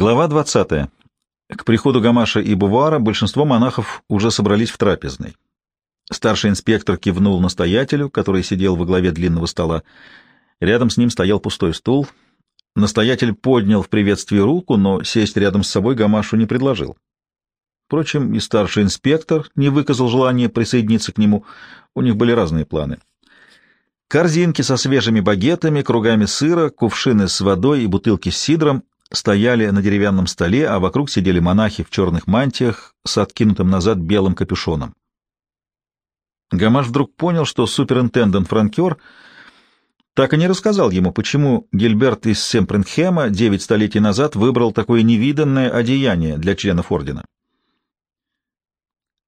Глава 20. К приходу Гамаша и Бувара большинство монахов уже собрались в трапезной. Старший инспектор кивнул настоятелю, который сидел во главе длинного стола. Рядом с ним стоял пустой стул. Настоятель поднял в приветствии руку, но сесть рядом с собой Гамашу не предложил. Впрочем, и старший инспектор не выказал желания присоединиться к нему. У них были разные планы. Корзинки со свежими багетами, кругами сыра, кувшины с водой и бутылки с сидром стояли на деревянном столе, а вокруг сидели монахи в черных мантиях с откинутым назад белым капюшоном. Гамаш вдруг понял, что суперинтендент Франкер так и не рассказал ему, почему Гильберт из Семпринхема девять столетий назад выбрал такое невиданное одеяние для членов ордена.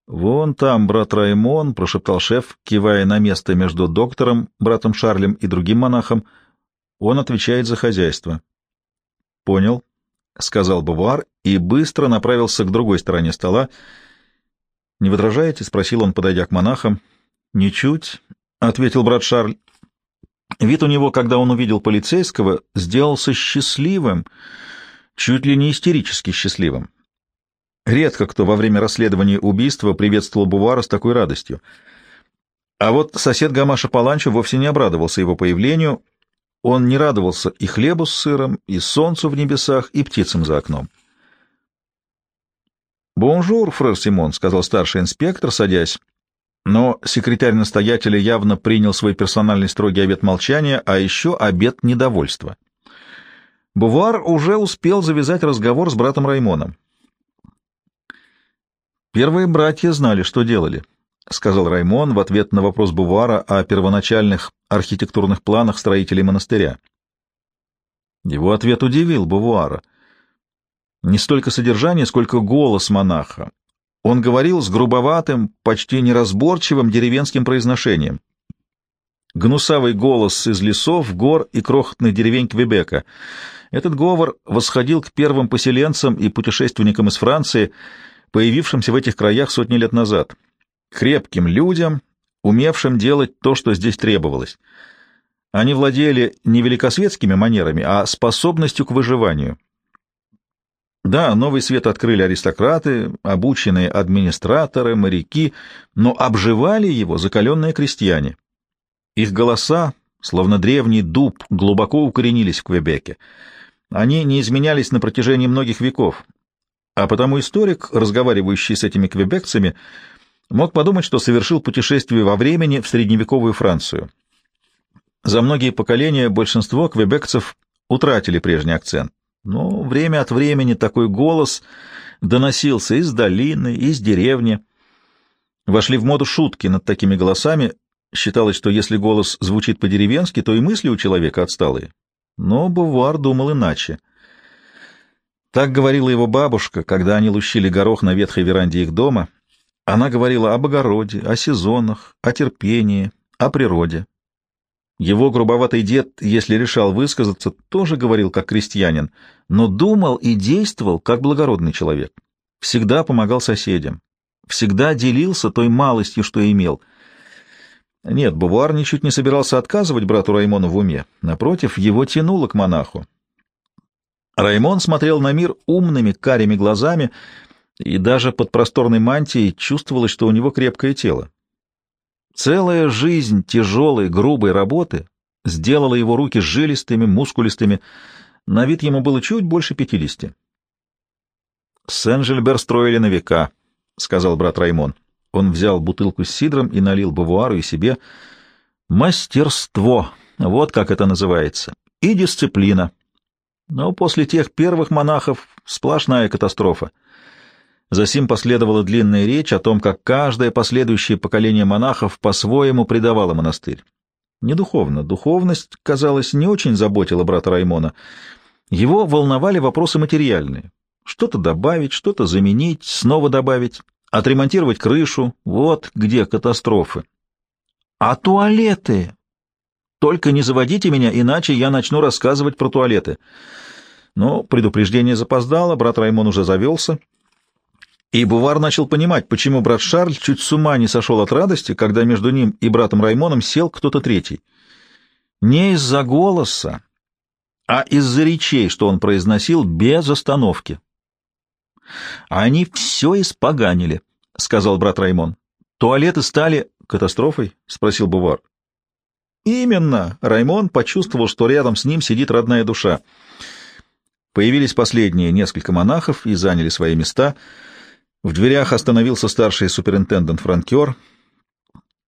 «Вон там, брат Раймон», — прошептал шеф, кивая на место между доктором, братом Шарлем и другим монахом. «Он отвечает за хозяйство». «Понял», — сказал Бавуар и быстро направился к другой стороне стола. «Не возражаете?» — спросил он, подойдя к монахам. «Ничуть», — ответил брат Шарль. Вид у него, когда он увидел полицейского, сделался счастливым, чуть ли не истерически счастливым. Редко кто во время расследования убийства приветствовал Бувара с такой радостью. А вот сосед Гамаша Паланчо вовсе не обрадовался его появлению. Он не радовался и хлебу с сыром, и солнцу в небесах, и птицам за окном. «Bonjour, frère Симон», — сказал старший инспектор, садясь. Но секретарь настоятеля явно принял свой персональный строгий обет молчания, а еще обет недовольства. Бувар уже успел завязать разговор с братом Раймоном. Первые братья знали, что делали, — сказал Раймон в ответ на вопрос Бувара о первоначальных архитектурных планах строителей монастыря. Его ответ удивил Бувара. Не столько содержание, сколько голос монаха. Он говорил с грубоватым, почти неразборчивым деревенским произношением. Гнусавый голос из лесов, гор и крохотных деревень Квебека. Этот говор восходил к первым поселенцам и путешественникам из Франции — появившимся в этих краях сотни лет назад, крепким людям, умевшим делать то, что здесь требовалось. Они владели не великосветскими манерами, а способностью к выживанию. Да, новый свет открыли аристократы, обученные администраторы, моряки, но обживали его закаленные крестьяне. Их голоса, словно древний дуб, глубоко укоренились в Квебеке. Они не изменялись на протяжении многих веков, а потому историк, разговаривающий с этими квебекцами, мог подумать, что совершил путешествие во времени в средневековую Францию. За многие поколения большинство квебекцев утратили прежний акцент, но время от времени такой голос доносился из долины, из деревни. Вошли в моду шутки над такими голосами. Считалось, что если голос звучит по-деревенски, то и мысли у человека отсталые. Но Бувар думал иначе — так говорила его бабушка, когда они лущили горох на ветхой веранде их дома. Она говорила об огороде, о сезонах, о терпении, о природе. Его грубоватый дед, если решал высказаться, тоже говорил как крестьянин, но думал и действовал как благородный человек. Всегда помогал соседям, всегда делился той малостью, что имел. Нет, Бувар ничуть не собирался отказывать брату Раймону в уме. Напротив, его тянуло к монаху. Раймон смотрел на мир умными карими глазами, и даже под просторной мантией чувствовалось, что у него крепкое тело. Целая жизнь тяжелой, грубой работы сделала его руки жилистыми, мускулистыми. На вид ему было чуть больше пятидесяти. «Сен-Жильбер строили на века», — сказал брат Раймон. Он взял бутылку с сидром и налил Бавуару и себе. «Мастерство, вот как это называется, и дисциплина. Но после тех первых монахов сплошная катастрофа. Засим последовала длинная речь о том, как каждое последующее поколение монахов по-своему предавало монастырь. Не духовно. Духовность, казалось, не очень заботила брата Раймона. Его волновали вопросы материальные. Что-то добавить, что-то заменить, снова добавить, отремонтировать крышу. Вот где катастрофы. А туалеты? Только не заводите меня, иначе я начну рассказывать про туалеты. Но предупреждение запоздало, брат Раймон уже завелся. И Бувар начал понимать, почему брат Шарль чуть с ума не сошел от радости, когда между ним и братом Раймоном сел кто-то третий. Не из-за голоса, а из-за речей, что он произносил без остановки. «Они все испоганили», — сказал брат Раймон. «Туалеты стали катастрофой?» — спросил Бувар. «Именно!» — Раймон почувствовал, что рядом с ним сидит родная душа. Появились последние несколько монахов и заняли свои места. В дверях остановился старший суперинтендант Франкер.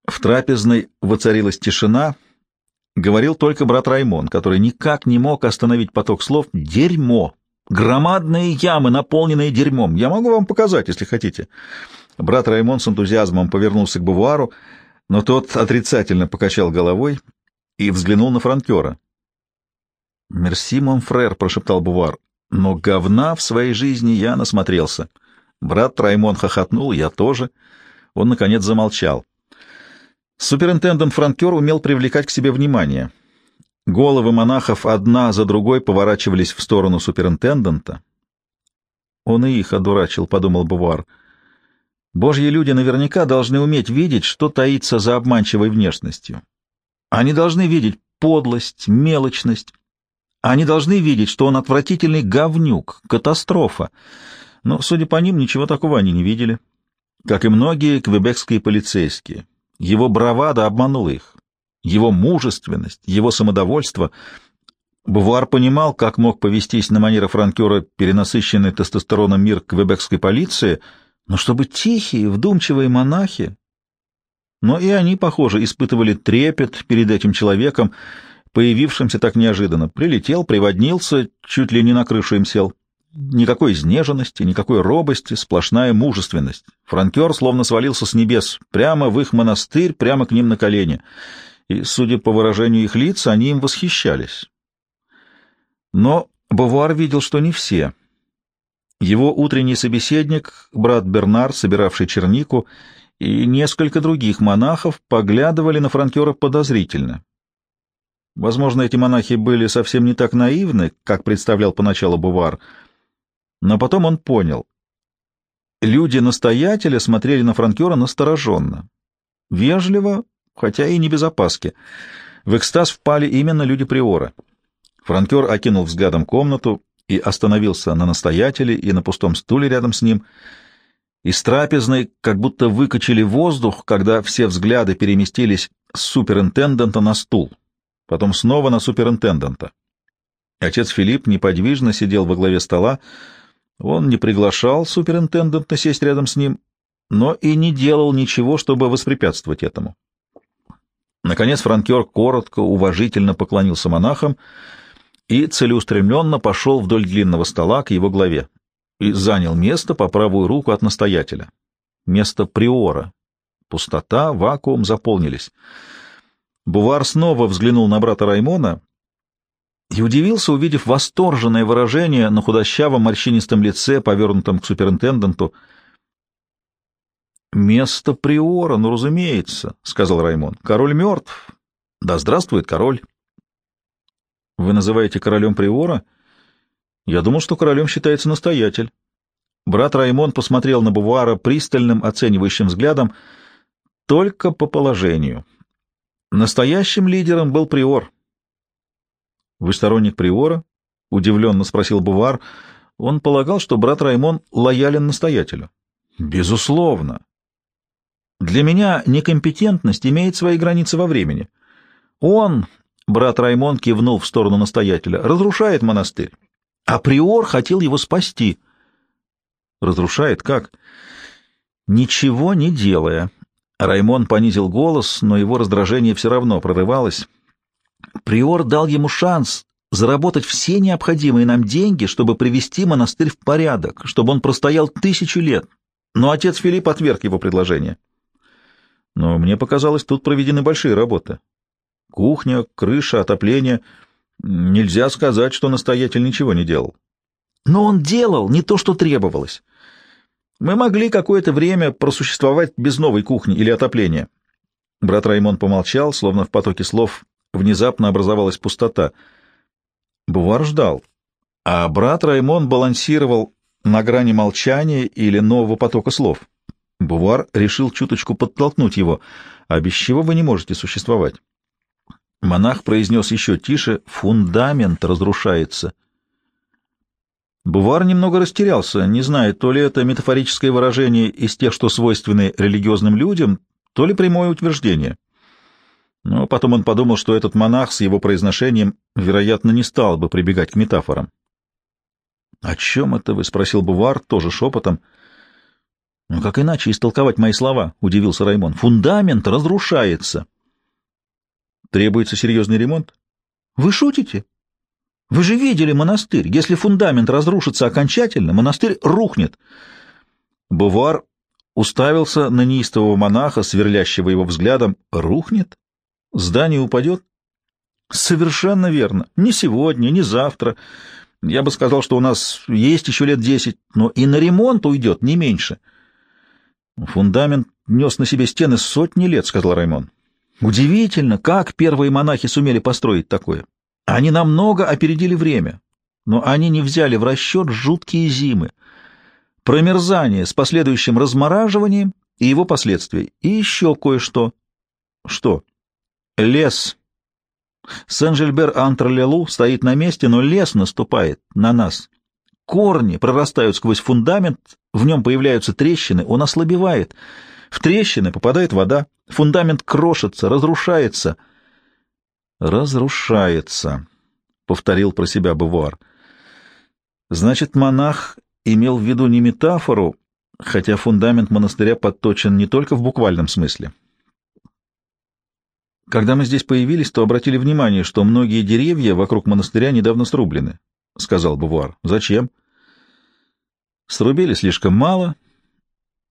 В трапезной воцарилась тишина. Говорил только брат Раймон, который никак не мог остановить поток слов «дерьмо». Громадные ямы, наполненные дерьмом. Я могу вам показать, если хотите. Брат Раймон с энтузиазмом повернулся к Бувуару, но тот отрицательно покачал головой и взглянул на франкера. «Мерси, монфрер», — прошептал Бувар, — «но говна в своей жизни я насмотрелся». Брат Раймон хохотнул, я тоже. Он, наконец, замолчал. Суперинтендент Франкер умел привлекать к себе внимание. Головы монахов одна за другой поворачивались в сторону суперинтендента. «Он и их одурачил», — подумал Бувар. «Божьи люди наверняка должны уметь видеть, что таится за обманчивой внешностью. Они должны видеть подлость, мелочность, они должны видеть, что он отвратительный говнюк, катастрофа. Но, судя по ним, ничего такого они не видели. Как и многие квебекские полицейские. Его бравада обманула их. Его мужественность, его самодовольство. Бувар понимал, как мог повестись на манера франкера перенасыщенный тестостероном мир квебекской полиции, но чтобы тихие, вдумчивые монахи... Но и они, похоже, испытывали трепет перед этим человеком, появившимся так неожиданно. Прилетел, приводнился, чуть ли не на крышу им сел. Никакой изнеженности, никакой робости, сплошная мужественность. Франкер словно свалился с небес, прямо в их монастырь, прямо к ним на колени. И, судя по выражению их лиц, они им восхищались. Но Бавуар видел, что не все. Его утренний собеседник, брат Бернар, собиравший чернику, и несколько других монахов поглядывали на франкера подозрительно. Возможно, эти монахи были совсем не так наивны, как представлял поначалу Бувар, но потом он понял. Люди-настоятеля смотрели на франкера настороженно. Вежливо, хотя и не без опаски. В экстаз впали именно люди Приора. Франкер окинул взглядом комнату и остановился на настоятеле и на пустом стуле рядом с ним. Из трапезной как будто выкачали воздух, когда все взгляды переместились с суперинтендента на стул потом снова на суперинтендента. Отец Филипп неподвижно сидел во главе стола. Он не приглашал суперинтендента сесть рядом с ним, но и не делал ничего, чтобы воспрепятствовать этому. Наконец франкер коротко, уважительно поклонился монахам и целеустремленно пошел вдоль длинного стола к его главе и занял место по правую руку от настоятеля. Место приора. Пустота, вакуум заполнились. Бувар снова взглянул на брата Раймона и удивился, увидев восторженное выражение на худощавом морщинистом лице, повернутом к суперинтенденту. «Место приора, ну, разумеется», — сказал Раймон. «Король мертв. Да здравствует король». «Вы называете королем приора?» «Я думал, что королем считается настоятель». Брат Раймон посмотрел на Бувара пристальным оценивающим взглядом только по положению. Настоящим лидером был приор. «Вы сторонник приора?» — удивленно спросил Бувар. Он полагал, что брат Раймон лоялен настоятелю. «Безусловно. Для меня некомпетентность имеет свои границы во времени. Он, брат Раймон кивнул в сторону настоятеля, разрушает монастырь, а приор хотел его спасти». «Разрушает как?» «Ничего не делая», Раймон понизил голос, но его раздражение все равно прорывалось. Приор дал ему шанс заработать все необходимые нам деньги, чтобы привести монастырь в порядок, чтобы он простоял тысячу лет. Но отец Филипп отверг его предложение. Но мне показалось, тут проведены большие работы. Кухня, крыша, отопление. Нельзя сказать, что настоятель ничего не делал. Но он делал не то, что требовалось. Мы могли какое-то время просуществовать без новой кухни или отопления. Брат Раймон помолчал, словно в потоке слов внезапно образовалась пустота. Бувар ждал, а брат Раймон балансировал на грани молчания или нового потока слов. Бувар решил чуточку подтолкнуть его, а без чего вы не можете существовать. Монах произнес еще тише «Фундамент разрушается». Бувар немного растерялся, не зная, то ли это метафорическое выражение из тех, что свойственны религиозным людям, то ли прямое утверждение. Но потом он подумал, что этот монах с его произношением, вероятно, не стал бы прибегать к метафорам. — О чем это вы? — спросил Бувар, тоже шепотом. — Ну, как иначе истолковать мои слова? — удивился Раймон. — Фундамент разрушается. — Требуется серьезный ремонт? — Вы шутите? Вы же видели монастырь. Если фундамент разрушится окончательно, монастырь рухнет. Бувар уставился на неистового монаха, сверлящего его взглядом. Рухнет? Здание упадет? Совершенно верно. Не сегодня, не завтра. Я бы сказал, что у нас есть еще лет десять, но и на ремонт уйдет не меньше. Фундамент нес на себе стены сотни лет, — сказал Раймон. Удивительно, как первые монахи сумели построить такое. Они намного опередили время, но они не взяли в расчет жуткие зимы, промерзание с последующим размораживанием и его последствия, и еще кое-что. Что? Лес. Сен-Жильбер-Антр-Лелу стоит на месте, но лес наступает на нас. Корни прорастают сквозь фундамент, в нем появляются трещины, он ослабевает. В трещины попадает вода, фундамент крошится, разрушается — «Разрушается», — повторил про себя Бувуар. «Значит, монах имел в виду не метафору, хотя фундамент монастыря подточен не только в буквальном смысле. Когда мы здесь появились, то обратили внимание, что многие деревья вокруг монастыря недавно срублены, — сказал Бувуар. Зачем? Срубили слишком мало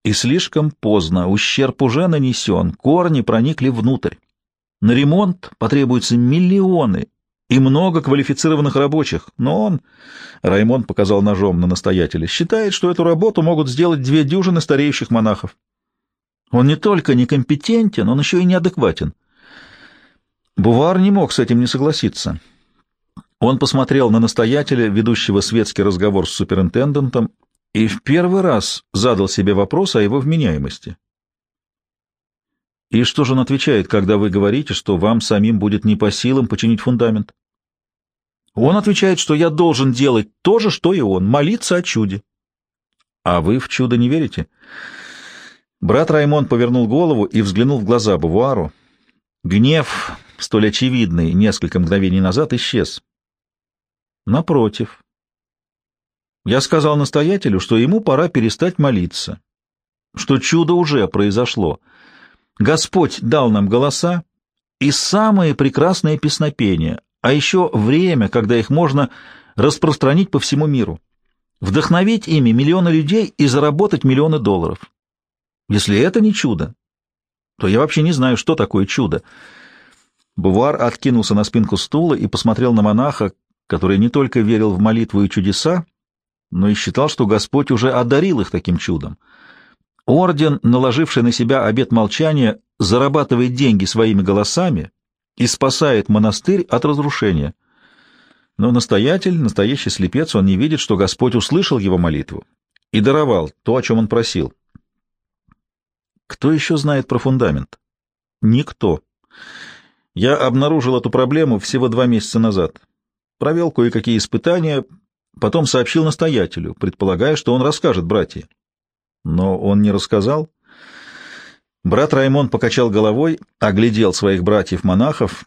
и слишком поздно. Ущерб уже нанесен, корни проникли внутрь. На ремонт потребуются миллионы и много квалифицированных рабочих, но он, Раймонд показал ножом на настоятеля, считает, что эту работу могут сделать две дюжины стареющих монахов. Он не только некомпетентен, он еще и неадекватен. Бувар не мог с этим не согласиться. Он посмотрел на настоятеля, ведущего светский разговор с суперинтендентом, и в первый раз задал себе вопрос о его вменяемости. И что же он отвечает, когда вы говорите, что вам самим будет не по силам починить фундамент? Он отвечает, что я должен делать то же, что и он, молиться о чуде. А вы в чудо не верите? Брат Раймон повернул голову и взглянул в глаза Бавуару. Гнев, столь очевидный несколько мгновений назад, исчез. Напротив. Я сказал настоятелю, что ему пора перестать молиться, что чудо уже произошло — Господь дал нам голоса и самые прекрасные песнопения, а еще время, когда их можно распространить по всему миру, вдохновить ими миллионы людей и заработать миллионы долларов. Если это не чудо, то я вообще не знаю, что такое чудо. Бувар откинулся на спинку стула и посмотрел на монаха, который не только верил в молитву и чудеса, но и считал, что Господь уже одарил их таким чудом. Орден, наложивший на себя обет молчания, зарабатывает деньги своими голосами и спасает монастырь от разрушения. Но настоятель, настоящий слепец, он не видит, что Господь услышал его молитву и даровал то, о чем он просил. Кто еще знает про фундамент? Никто. Я обнаружил эту проблему всего два месяца назад. Провел кое-какие испытания, потом сообщил настоятелю, предполагая, что он расскажет братьям. Но он не рассказал. Брат Раймон покачал головой, оглядел своих братьев-монахов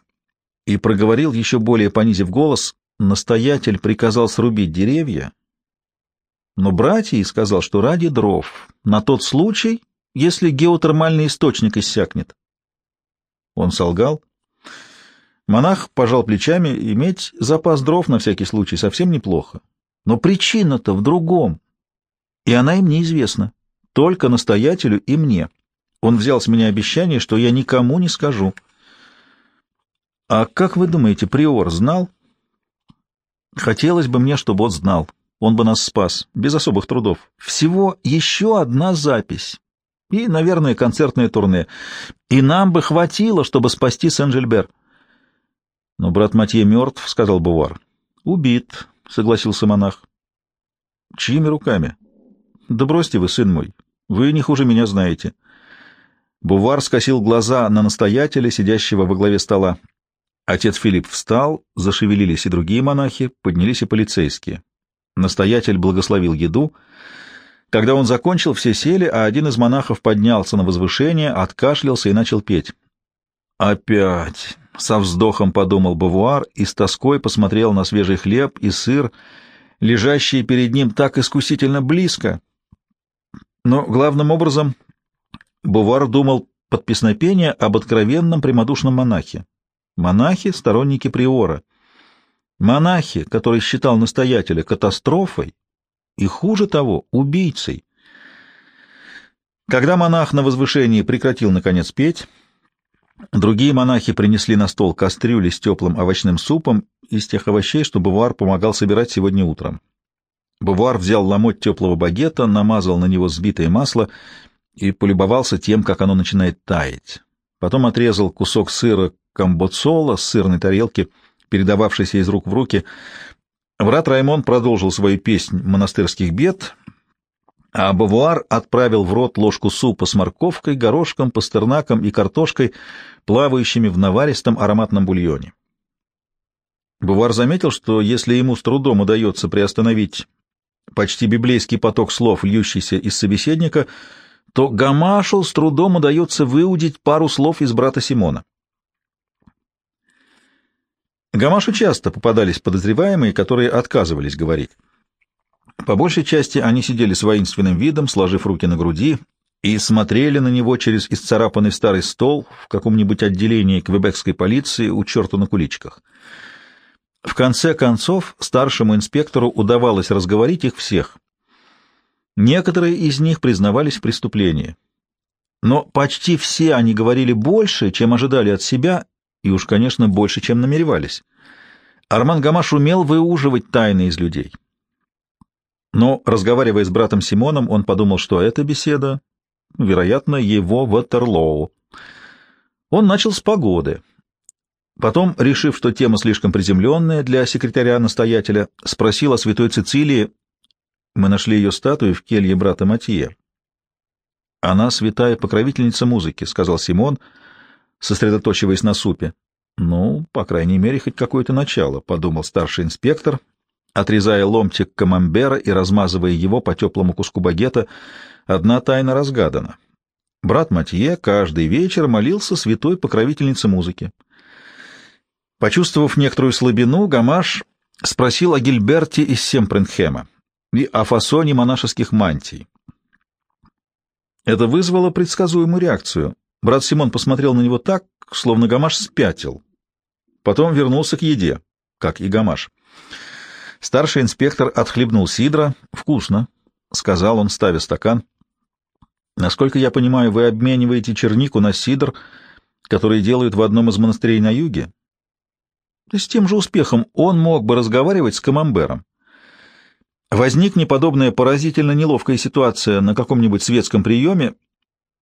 и проговорил, еще более понизив голос, настоятель приказал срубить деревья, но братья сказал, что ради дров, на тот случай, если геотермальный источник иссякнет. Он солгал. Монах пожал плечами, иметь запас дров на всякий случай совсем неплохо. Но причина-то в другом, и она им неизвестна. Только настоятелю и мне. Он взял с меня обещание, что я никому не скажу. А как вы думаете, Приор знал? Хотелось бы мне, чтобы он знал. Он бы нас спас, без особых трудов. Всего еще одна запись. И, наверное, концертное турне. И нам бы хватило, чтобы спасти Сен-Жильбер. Но брат Матье мертв, — сказал Бувар. Убит, — согласился монах. Чьими руками? Да бросьте вы, сын мой. Вы не хуже меня знаете. Бувар скосил глаза на настоятеля, сидящего во главе стола. Отец Филипп встал, зашевелились и другие монахи, поднялись и полицейские. Настоятель благословил еду. Когда он закончил, все сели, а один из монахов поднялся на возвышение, откашлялся и начал петь. «Опять!» — со вздохом подумал Бавуар и с тоской посмотрел на свежий хлеб и сыр, лежащие перед ним так искусительно близко. Но главным образом Бувар думал под песнопение об откровенном прямодушном монахе. Монахи — сторонники приора. Монахи, который считал настоятеля катастрофой и, хуже того, убийцей. Когда монах на возвышении прекратил, наконец, петь, другие монахи принесли на стол кастрюли с теплым овощным супом из тех овощей, что Бувар помогал собирать сегодня утром. Бувар взял ломоть теплого багета, намазал на него сбитое масло и полюбовался тем, как оно начинает таять. Потом отрезал кусок сыра камбоцола с сырной тарелки, передававшейся из рук в руки. Брат Раймон продолжил свою песнь монастырских бед, а Бавуар отправил в рот ложку супа с морковкой, горошком, пастернаком и картошкой, плавающими в наваристом ароматном бульоне. Бувар заметил, что если ему с трудом удается приостановить почти библейский поток слов, льющийся из собеседника, то Гамашу с трудом удается выудить пару слов из брата Симона. Гамашу часто попадались подозреваемые, которые отказывались говорить. По большей части они сидели с воинственным видом, сложив руки на груди, и смотрели на него через исцарапанный старый стол в каком-нибудь отделении квебекской полиции у черта на куличках. В конце концов, старшему инспектору удавалось разговорить их всех. Некоторые из них признавались в преступлении. Но почти все они говорили больше, чем ожидали от себя, и уж, конечно, больше, чем намеревались. Арман Гамаш умел выуживать тайны из людей. Но, разговаривая с братом Симоном, он подумал, что эта беседа, вероятно, его Ватерлоу. Он начал с погоды — Потом, решив, что тема слишком приземленная для секретаря-настоятеля, спросил о святой Цицилии. Мы нашли ее статую в келье брата Матье. «Она святая покровительница музыки», — сказал Симон, сосредоточиваясь на супе. «Ну, по крайней мере, хоть какое-то начало», — подумал старший инспектор, отрезая ломтик камамбера и размазывая его по теплому куску багета. Одна тайна разгадана. Брат Матье каждый вечер молился святой покровительнице музыки. Почувствовав некоторую слабину, Гамаш спросил о Гильберте из Семпренхема и о фасоне монашеских мантий. Это вызвало предсказуемую реакцию. Брат Симон посмотрел на него так, словно Гамаш спятил. Потом вернулся к еде, как и Гамаш. Старший инспектор отхлебнул сидра. «Вкусно», — сказал он, ставя стакан. «Насколько я понимаю, вы обмениваете чернику на сидр, который делают в одном из монастырей на юге?» С тем же успехом он мог бы разговаривать с Камамбером. Возникне подобная поразительно неловкая ситуация на каком-нибудь светском приеме,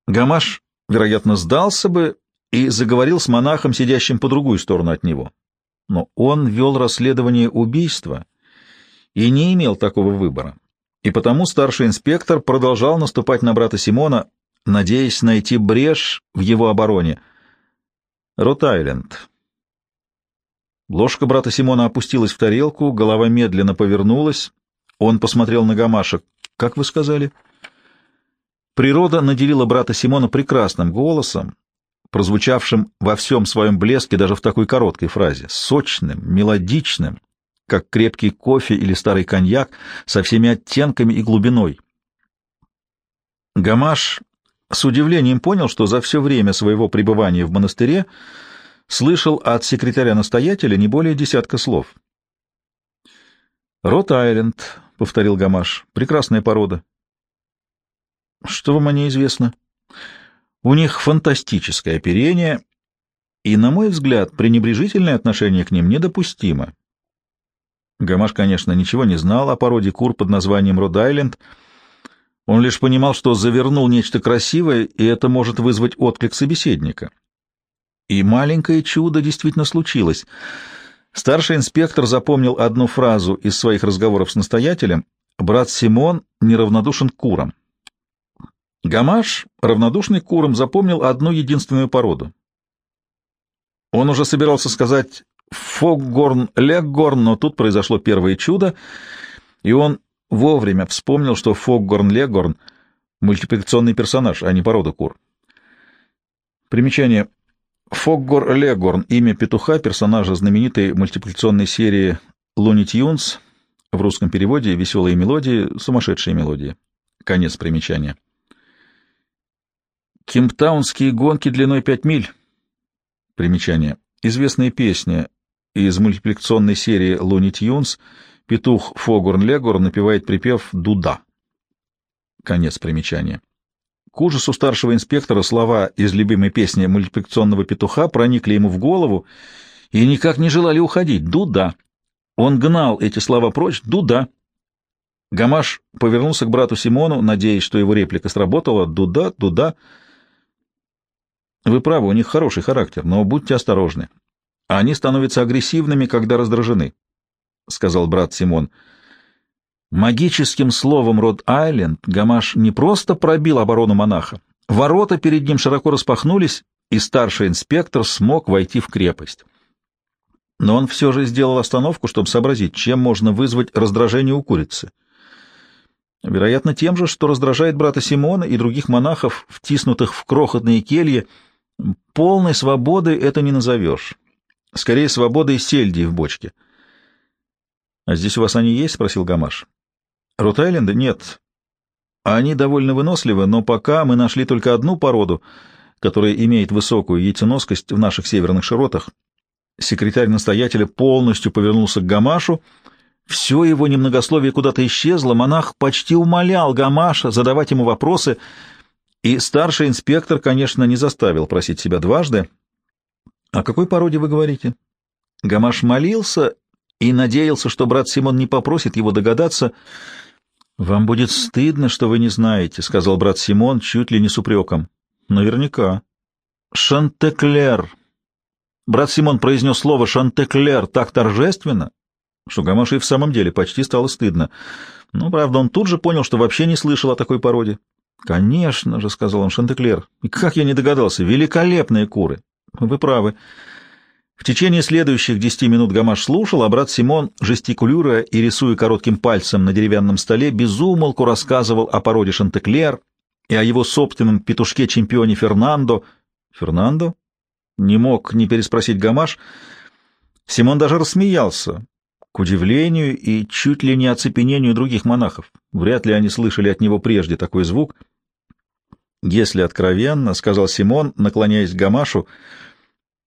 Гамаш, вероятно, сдался бы и заговорил с монахом, сидящим по другую сторону от него. Но он вел расследование убийства и не имел такого выбора. И потому старший инспектор продолжал наступать на брата Симона, надеясь найти брешь в его обороне. Рот-Айленд. Ложка брата Симона опустилась в тарелку, голова медленно повернулась. Он посмотрел на Гамаша. «Как вы сказали?» Природа наделила брата Симона прекрасным голосом, прозвучавшим во всем своем блеске даже в такой короткой фразе, сочным, мелодичным, как крепкий кофе или старый коньяк, со всеми оттенками и глубиной. Гамаш с удивлением понял, что за все время своего пребывания в монастыре слышал от секретаря-настоятеля не более десятка слов. «Рот-Айленд», — повторил Гамаш, — «прекрасная порода». «Что вам о ней известно?» «У них фантастическое оперение, и, на мой взгляд, пренебрежительное отношение к ним недопустимо». Гамаш, конечно, ничего не знал о породе кур под названием Род-Айленд, он лишь понимал, что завернул нечто красивое, и это может вызвать отклик собеседника. И маленькое чудо действительно случилось. Старший инспектор запомнил одну фразу из своих разговоров с настоятелем. «Брат Симон неравнодушен к курам». Гамаш, равнодушный к курам, запомнил одну единственную породу. Он уже собирался сказать «Фоггорн-Леггорн», но тут произошло первое чудо, и он вовремя вспомнил, что Фоггорн-Леггорн — мультипликационный персонаж, а не порода кур. Примечание. Фоггор-Леггорн — имя петуха, персонажа знаменитой мультипликационной серии «Луни Тюнс», в русском переводе «Веселые мелодии», «Сумасшедшие мелодии». Конец примечания. Кемптаунские гонки длиной 5 миль. Примечание. Известная песня из мультипликационной серии «Луни Тюнс» петух Фогурн-Легор напевает припев «Дуда». Конец примечания. К ужасу старшего инспектора слова из любимой песни мультипликационного петуха проникли ему в голову и никак не желали уходить. «Дуда». Он гнал эти слова прочь. «Дуда». Гамаш повернулся к брату Симону, надеясь, что его реплика сработала. «Дуда, дуда». Вы правы, у них хороший характер, но будьте осторожны. Они становятся агрессивными, когда раздражены, — сказал брат Симон. Магическим словом Род-Айленд Гамаш не просто пробил оборону монаха. Ворота перед ним широко распахнулись, и старший инспектор смог войти в крепость. Но он все же сделал остановку, чтобы сообразить, чем можно вызвать раздражение у курицы. Вероятно, тем же, что раздражает брата Симона и других монахов, втиснутых в крохотные кельи, Полной свободы это не назовешь. Скорее, свободой сельди в бочке. — А здесь у вас они есть? — спросил Гамаш. — Рот-Айленда? Нет. Они довольно выносливы, но пока мы нашли только одну породу, которая имеет высокую яйценоскость в наших северных широтах. Секретарь настоятеля полностью повернулся к Гамашу. Все его немногословие куда-то исчезло. Монах почти умолял Гамаша задавать ему вопросы — и старший инспектор, конечно, не заставил просить себя дважды. «О какой породе вы говорите?» Гамаш молился и надеялся, что брат Симон не попросит его догадаться. «Вам будет стыдно, что вы не знаете», — сказал брат Симон чуть ли не с упреком. «Наверняка». «Шантеклер». Брат Симон произнес слово «шантеклер» так торжественно, что Гамашу и в самом деле почти стало стыдно. Но, правда, он тут же понял, что вообще не слышал о такой породе. «Конечно же», — сказал он Шантеклер. «И как я не догадался, великолепные куры!» «Вы правы». В течение следующих десяти минут Гамаш слушал, а брат Симон, жестикулируя и рисуя коротким пальцем на деревянном столе, безумолку рассказывал о породе Шантеклер и о его собственном петушке-чемпионе Фернандо. «Фернандо?» Не мог не переспросить Гамаш. Симон даже рассмеялся, к удивлению и чуть ли не оцепенению других монахов. Вряд ли они слышали от него прежде такой звук — если откровенно, — сказал Симон, наклоняясь к Гамашу, —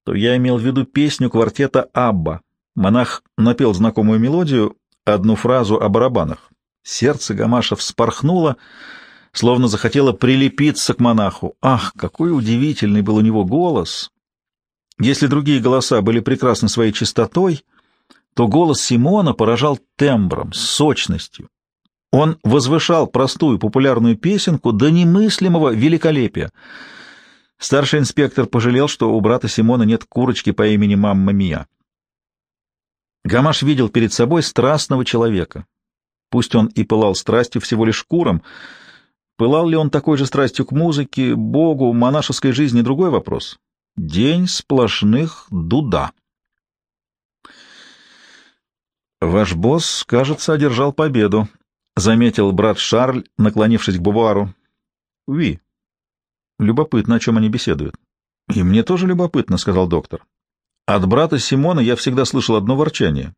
то я имел в виду песню квартета «Абба». Монах напел знакомую мелодию, одну фразу о барабанах. Сердце Гамаша вспорхнуло, словно захотело прилепиться к монаху. Ах, какой удивительный был у него голос! Если другие голоса были прекрасны своей чистотой, то голос Симона поражал тембром, сочностью. Он возвышал простую популярную песенку до немыслимого великолепия. Старший инспектор пожалел, что у брата Симона нет курочки по имени Мамма Мия. Гамаш видел перед собой страстного человека. Пусть он и пылал страстью всего лишь куром, пылал ли он такой же страстью к музыке, Богу, монашеской жизни — другой вопрос. День сплошных дуда. Ваш босс, кажется, одержал победу, — заметил брат Шарль, наклонившись к Бувару. — Ви. Любопытно, о чем они беседуют. — И мне тоже любопытно, — сказал доктор. От брата Симона я всегда слышал одно ворчание.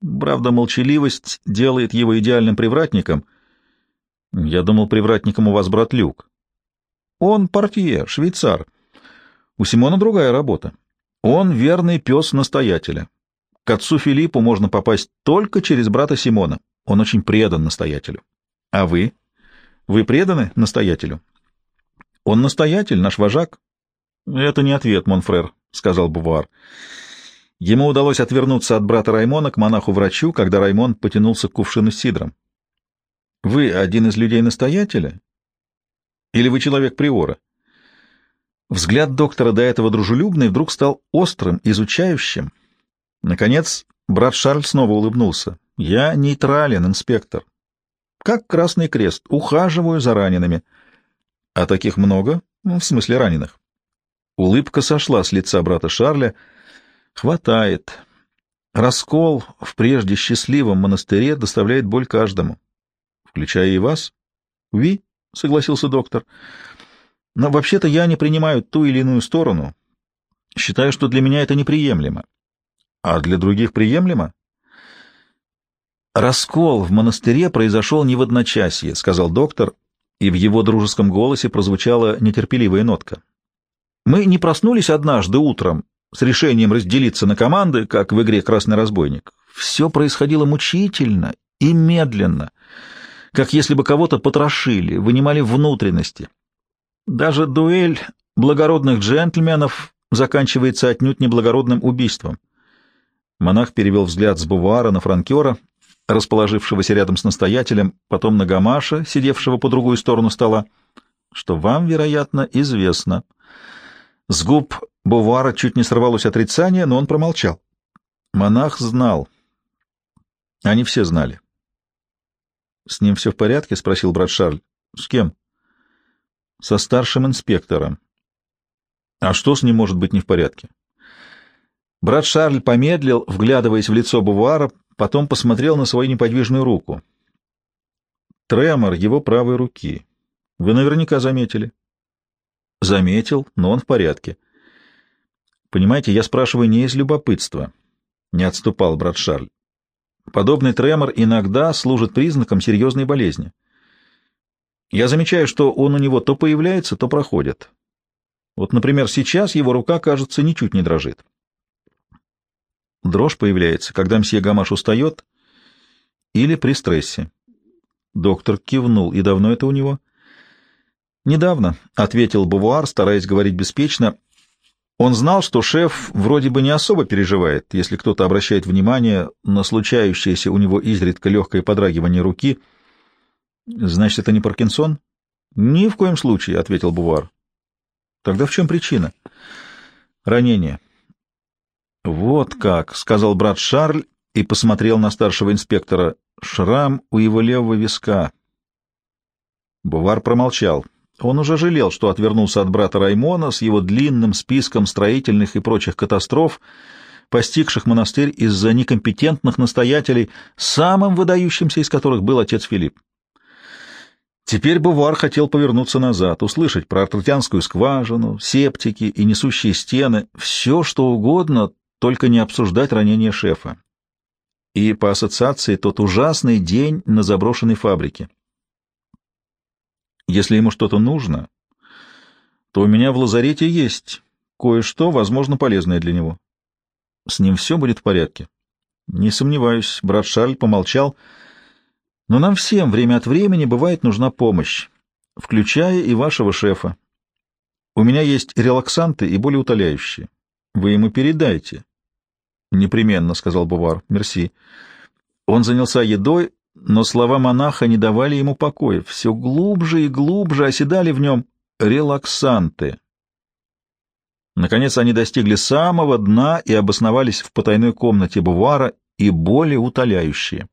Правда, молчаливость делает его идеальным привратником. Я думал, привратником у вас брат Люк. Он портье, швейцар. У Симона другая работа. Он верный пес настоятеля. К отцу Филиппу можно попасть только через брата Симона. Он очень предан настоятелю. А вы? Вы преданы настоятелю? Он настоятель, наш вожак. Это не ответ, Монфрер, сказал Бувар. Ему удалось отвернуться от брата Раймона к монаху-врачу, когда Раймон потянулся к кувшину с сидром. Вы один из людей настоятеля? Или вы человек приора? Взгляд доктора, до этого дружелюбный, вдруг стал острым, изучающим. Наконец, брат Шарль снова улыбнулся. Я нейтрален, инспектор. Как Красный Крест, ухаживаю за ранеными. А таких много? Ну, в смысле раненых. Улыбка сошла с лица брата Шарля. Хватает. Раскол в прежде счастливом монастыре доставляет боль каждому, включая и вас. Ви, согласился доктор. Но вообще-то я не принимаю ту или иную сторону. Считаю, что для меня это неприемлемо. А для других приемлемо? Раскол в монастыре произошел не в одночасье, сказал доктор, и в его дружеском голосе прозвучала нетерпеливая нотка. Мы не проснулись однажды утром с решением разделиться на команды, как в игре «Красный разбойник». Все происходило мучительно и медленно, как если бы кого-то потрошили, вынимали внутренности. Даже дуэль благородных джентльменов заканчивается отнюдь неблагородным убийством. Монах перевел взгляд с бувара на франкера, расположившегося рядом с настоятелем, потом на Гамаша, сидевшего по другую сторону стола, что вам, вероятно, известно. С губ Бувара чуть не сорвалось отрицание, но он промолчал. Монах знал. Они все знали. — С ним все в порядке? — спросил брат Шарль. — С кем? — Со старшим инспектором. — А что с ним может быть не в порядке? Брат Шарль помедлил, вглядываясь в лицо Бувара, потом посмотрел на свою неподвижную руку. Тремор его правой руки. Вы наверняка заметили. Заметил, но он в порядке. Понимаете, я спрашиваю не из любопытства. Не отступал брат Шарль. Подобный тремор иногда служит признаком серьезной болезни. Я замечаю, что он у него то появляется, то проходит. Вот, например, сейчас его рука, кажется, ничуть не дрожит. Дрожь появляется, когда мсье Гамаш устает или при стрессе. Доктор кивнул. И давно это у него? Недавно, — ответил Бавуар, стараясь говорить беспечно. Он знал, что шеф вроде бы не особо переживает, если кто-то обращает внимание на случающееся у него изредка легкое подрагивание руки. Значит, это не Паркинсон? Ни в коем случае, — ответил Бувар. Тогда в чем причина? Ранение. «Вот как», — сказал брат Шарль и посмотрел на старшего инспектора. «Шрам у его левого виска». Бувар промолчал. Он уже жалел, что отвернулся от брата Раймона с его длинным списком строительных и прочих катастроф, постигших монастырь из-за некомпетентных настоятелей, самым выдающимся из которых был отец Филипп. Теперь Бувар хотел повернуться назад, услышать про артертянскую скважину, септики и несущие стены, все, что угодно, только не обсуждать ранение шефа. И по ассоциации тот ужасный день на заброшенной фабрике. Если ему что-то нужно, то у меня в лазарете есть кое-что, возможно, полезное для него. С ним все будет в порядке. Не сомневаюсь, брат Шарль помолчал. Но нам всем время от времени бывает нужна помощь, включая и вашего шефа. У меня есть релаксанты и болеутоляющие. Вы ему передайте. Непременно, сказал Бувар. Мерси. Он занялся едой, но слова монаха не давали ему покоя. Все глубже и глубже оседали в нем релаксанты. Наконец они достигли самого дна и обосновались в потайной комнате Бувара и более утоляющие.